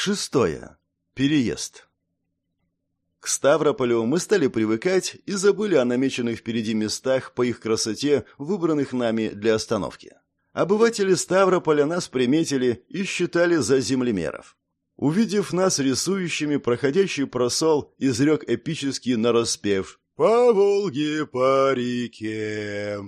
Шестое. Переезд. К Ставрополю мы стали привыкать и забыли о намеченных впереди местах по их красоте, выбранных нами для остановки. Обыватели Ставрополя нас приметили и считали за землемеров. Увидев нас рисующими, проходящий просол изрек эпический нараспев «По Волге, по реке».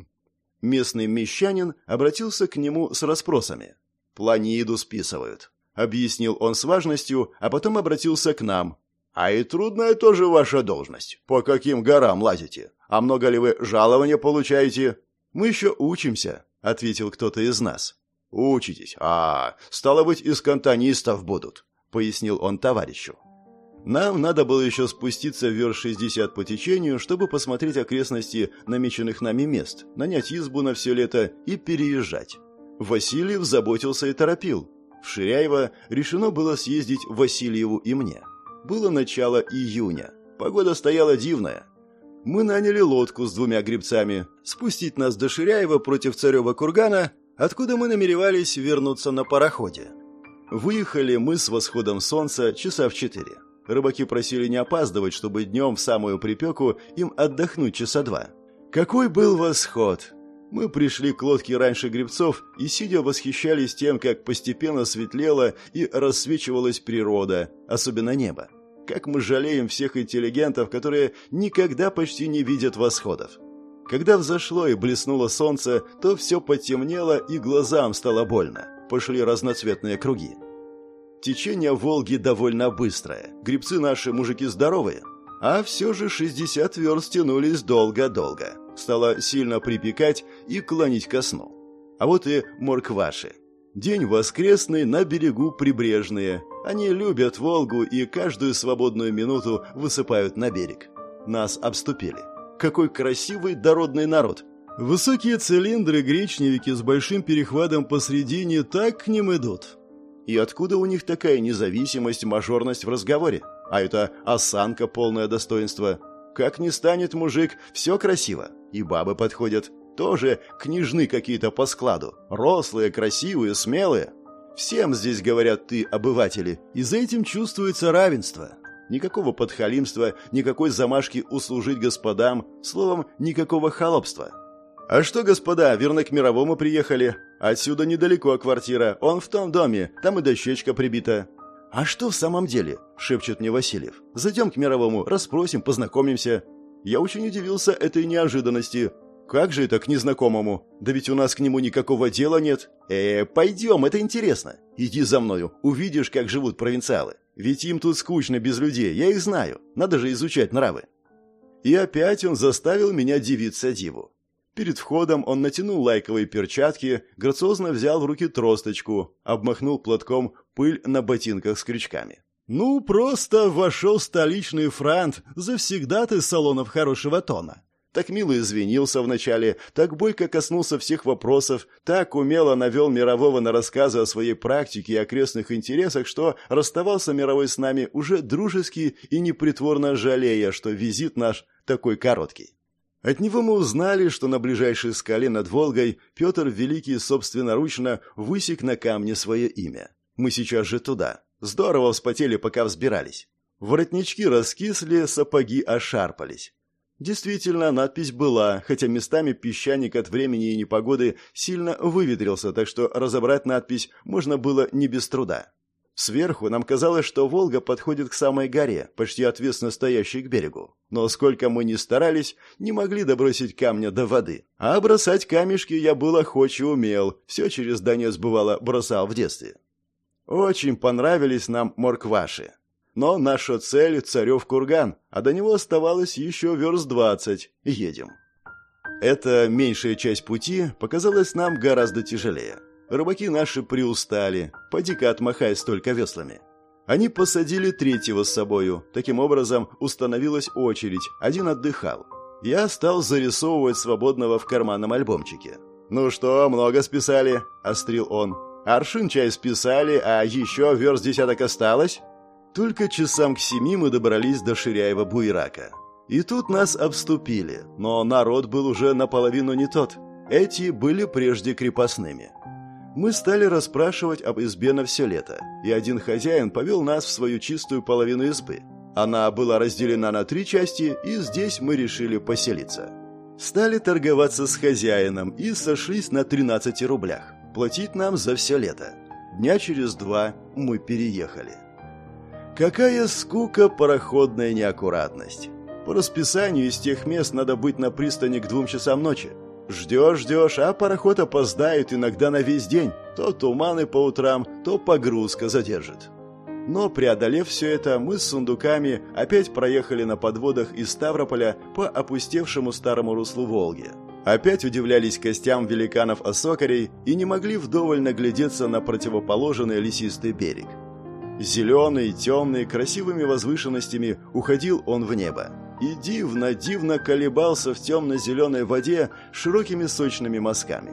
Местный мещанин обратился к нему с расспросами. «Планиду списывают», — объяснил он с важностью, а потом обратился к нам. «А и трудная тоже ваша должность. По каким горам лазите? А много ли вы жалования получаете?» «Мы еще учимся», — ответил кто-то из нас. «Учитесь? А, стало быть, из кантонистов будут», — пояснил он товарищу. Нам надо было еще спуститься вверх 60 по течению, чтобы посмотреть окрестности намеченных нами мест, нанять избу на все лето и переезжать. Васильев заботился и торопил. В Ширяево решено было съездить Васильеву и мне. Было начало июня. Погода стояла дивная. Мы наняли лодку с двумя гребцами, спустить нас до Ширяева против Царева кургана, откуда мы намеревались вернуться на пароходе. Выехали мы с восходом солнца часа в четыре. Рыбаки просили не опаздывать, чтобы днем в самую припеку им отдохнуть часа два. Какой был восход! Мы пришли к лодке раньше гребцов и, сидя, восхищались тем, как постепенно светлела и рассвечивалась природа, особенно небо. Как мы жалеем всех интеллигентов, которые никогда почти не видят восходов. Когда взошло и блеснуло солнце, то все потемнело и глазам стало больно. Пошли разноцветные круги. Течение Волги довольно быстрое. Грибцы наши мужики здоровые. А все же 60 верст тянулись долго-долго. Стало сильно припекать и клонить ко сну. А вот и моркваши. День воскресный на берегу прибрежные. Они любят Волгу и каждую свободную минуту высыпают на берег. Нас обступили. Какой красивый дородный народ. Высокие цилиндры, гречневики с большим перехватом посредине так к ним идут. И откуда у них такая независимость, мажорность в разговоре? А это осанка, полное достоинство. Как не станет мужик, все красиво. И бабы подходят. Тоже княжны какие-то по складу. Рослые, красивые, смелые. Всем здесь говорят «ты, обыватели», и за этим чувствуется равенство. Никакого подхалимства, никакой замашки услужить господам, словом, никакого холопства. «А что, господа, верно к мировому приехали? Отсюда недалеко квартира, он в том доме, там и дощечка прибита». «А что в самом деле?» – шепчет мне Васильев. «Зайдем к мировому, расспросим, познакомимся». Я очень удивился этой неожиданности. «Как же это к незнакомому? Да ведь у нас к нему никакого дела нет». «Э, пойдем, это интересно. Иди за мною, увидишь, как живут провинциалы. Ведь им тут скучно без людей, я их знаю. Надо же изучать нравы». И опять он заставил меня дивиться диву. Перед входом он натянул лайковые перчатки, грациозно взял в руки тросточку, обмахнул платком пыль на ботинках с крючками. Ну, просто вошел столичный франт, завсегдатый салонов хорошего тона. Так мило извинился вначале, так бойко коснулся всех вопросов, так умело навел мирового на рассказы о своей практике и окрестных интересах, что расставался мировой с нами уже дружески и непритворно жалея, что визит наш такой короткий. От него мы узнали, что на ближайшей скале над Волгой Петр Великий собственноручно высек на камне свое имя. Мы сейчас же туда. Здорово вспотели, пока взбирались. Воротнички раскисли, сапоги ошарпались. Действительно, надпись была, хотя местами песчаник от времени и непогоды сильно выветрился, так что разобрать надпись можно было не без труда. Сверху нам казалось, что Волга подходит к самой горе, почти ответственно стоящей к берегу. Но сколько мы ни старались, не могли добросить камня до воды. А бросать камешки я был охоч и умел, все через Донец бывало бросал в детстве. Очень понравились нам моркваши. Но наша цель — Царев курган, а до него оставалось еще верст двадцать. Едем. Эта меньшая часть пути показалась нам гораздо тяжелее. Рыбаки наши приустали, поди-ка отмахай столько веслами. Они посадили третьего с собою. Таким образом, установилась очередь, один отдыхал. Я стал зарисовывать свободного в карманном альбомчике. «Ну что, много списали?» – острил он. «Аршин чай списали, а еще верст десяток осталось?» Только часам к семи мы добрались до Ширяева-Буйрака. И тут нас обступили, но народ был уже наполовину не тот. Эти были прежде крепостными. Мы стали расспрашивать об избе на все лето, и один хозяин повел нас в свою чистую половину избы. Она была разделена на три части, и здесь мы решили поселиться. Стали торговаться с хозяином и сошлись на 13 рублях. Платить нам за все лето. Дня через два мы переехали. Какая скука пароходная неаккуратность. По расписанию из тех мест надо быть на пристани к двум часам ночи. Ждешь, ждешь, а пароход опоздает иногда на весь день. То туманы по утрам, то погрузка задержит. Но, преодолев все это, мы с сундуками опять проехали на подводах из Ставрополя по опустевшему старому руслу Волги. Опять удивлялись костям великанов-осокарей и не могли вдоволь наглядеться на противоположный лесистый берег. Зеленый, темный, красивыми возвышенностями уходил он в небо. И дивно-дивно колебался в темно-зеленой воде широкими сочными мазками.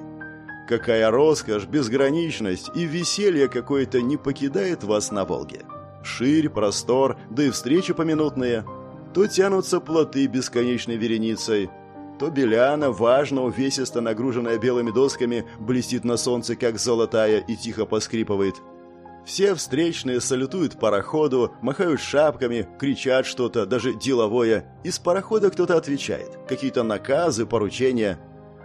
Какая роскошь, безграничность и веселье какое-то не покидает вас на Волге. Ширь, простор, да и встречи поминутные. То тянутся плоты бесконечной вереницей, то Беляна, важно, увесисто нагруженная белыми досками, блестит на солнце, как золотая, и тихо поскрипывает – все встречные салютуют пароходу, махают шапками, кричат что-то, даже деловое. Из парохода кто-то отвечает. Какие-то наказы, поручения.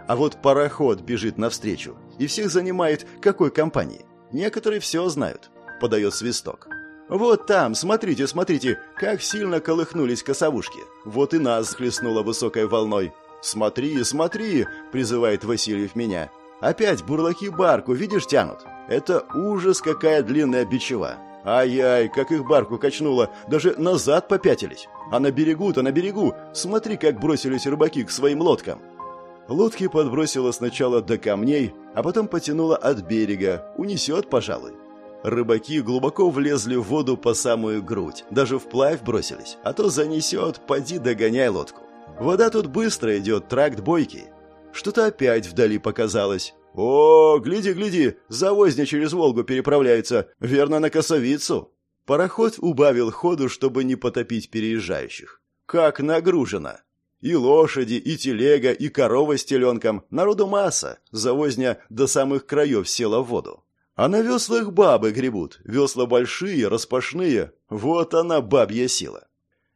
А вот пароход бежит навстречу. И всех занимает какой компании. Некоторые все знают. Подает свисток. Вот там, смотрите, смотрите, как сильно колыхнулись косовушки. Вот и нас хлестнуло высокой волной. «Смотри, смотри!» — призывает Васильев меня. «Опять бурлаки барку, видишь, тянут. Это ужас, какая длинная бичева. Ай-яй, как их барку качнуло, даже назад попятились. А на берегу-то на берегу, смотри, как бросились рыбаки к своим лодкам. Лодки подбросило сначала до камней, а потом потянуло от берега, унесет, пожалуй. Рыбаки глубоко влезли в воду по самую грудь, даже вплавь бросились, а то занесет, поди догоняй лодку. Вода тут быстро идет, тракт бойкий. Что-то опять вдали показалось. «О, гляди, гляди, завозня через Волгу переправляется, верно, на Косовицу». Пароход убавил ходу, чтобы не потопить переезжающих. Как нагружено! И лошади, и телега, и корова с теленком, народу масса, завозня до самых краев села в воду. А на веслах бабы гребут, весла большие, распашные, вот она бабья сила.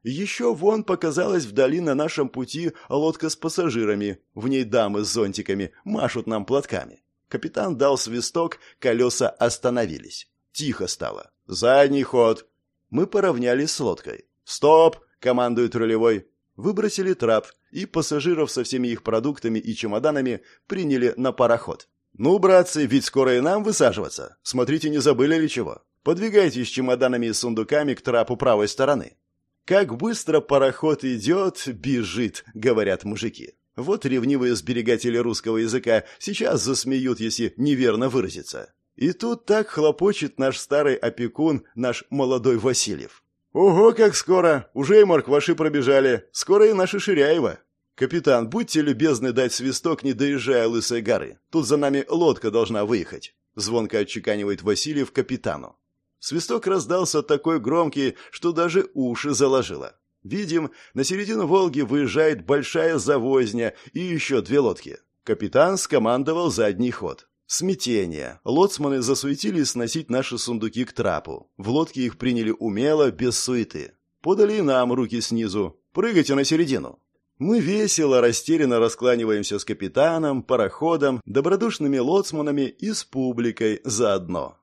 Еще вон показалась вдали на нашем пути лодка с пассажирами. В ней дамы с зонтиками машут нам платками. Капитан дал свисток, колеса остановились. Тихо стало. «Задний ход!» Мы поравнялись с лодкой. «Стоп!» — командует рулевой. Выбросили трап, и пассажиров со всеми их продуктами и чемоданами приняли на пароход. «Ну, братцы, ведь скоро и нам высаживаться. Смотрите, не забыли ли чего? Подвигайтесь чемоданами и сундуками к трапу правой стороны. «Как быстро пароход идет, бежит», — говорят мужики. Вот ревнивые сберегатели русского языка сейчас засмеют, если неверно выразиться. И тут так хлопочет наш старый опекун, наш молодой Васильев. «Ого, как скоро! Уже и моркваши пробежали. Скоро и наши Ширяева. Капитан, будьте любезны дать свисток, не доезжая Лысой горы. Тут за нами лодка должна выехать», — звонко отчеканивает Васильев капитану. Свисток раздался такой громкий, что даже уши заложило. Видим, на середину Волги выезжает большая завозня и еще две лодки. Капитан скомандовал задний ход. Смятение. Лоцманы засуетились сносить наши сундуки к трапу. В лодке их приняли умело, без суеты. Подали нам руки снизу. «Прыгайте на середину». Мы весело, растерянно раскланиваемся с капитаном, пароходом, добродушными лоцманами и с публикой заодно.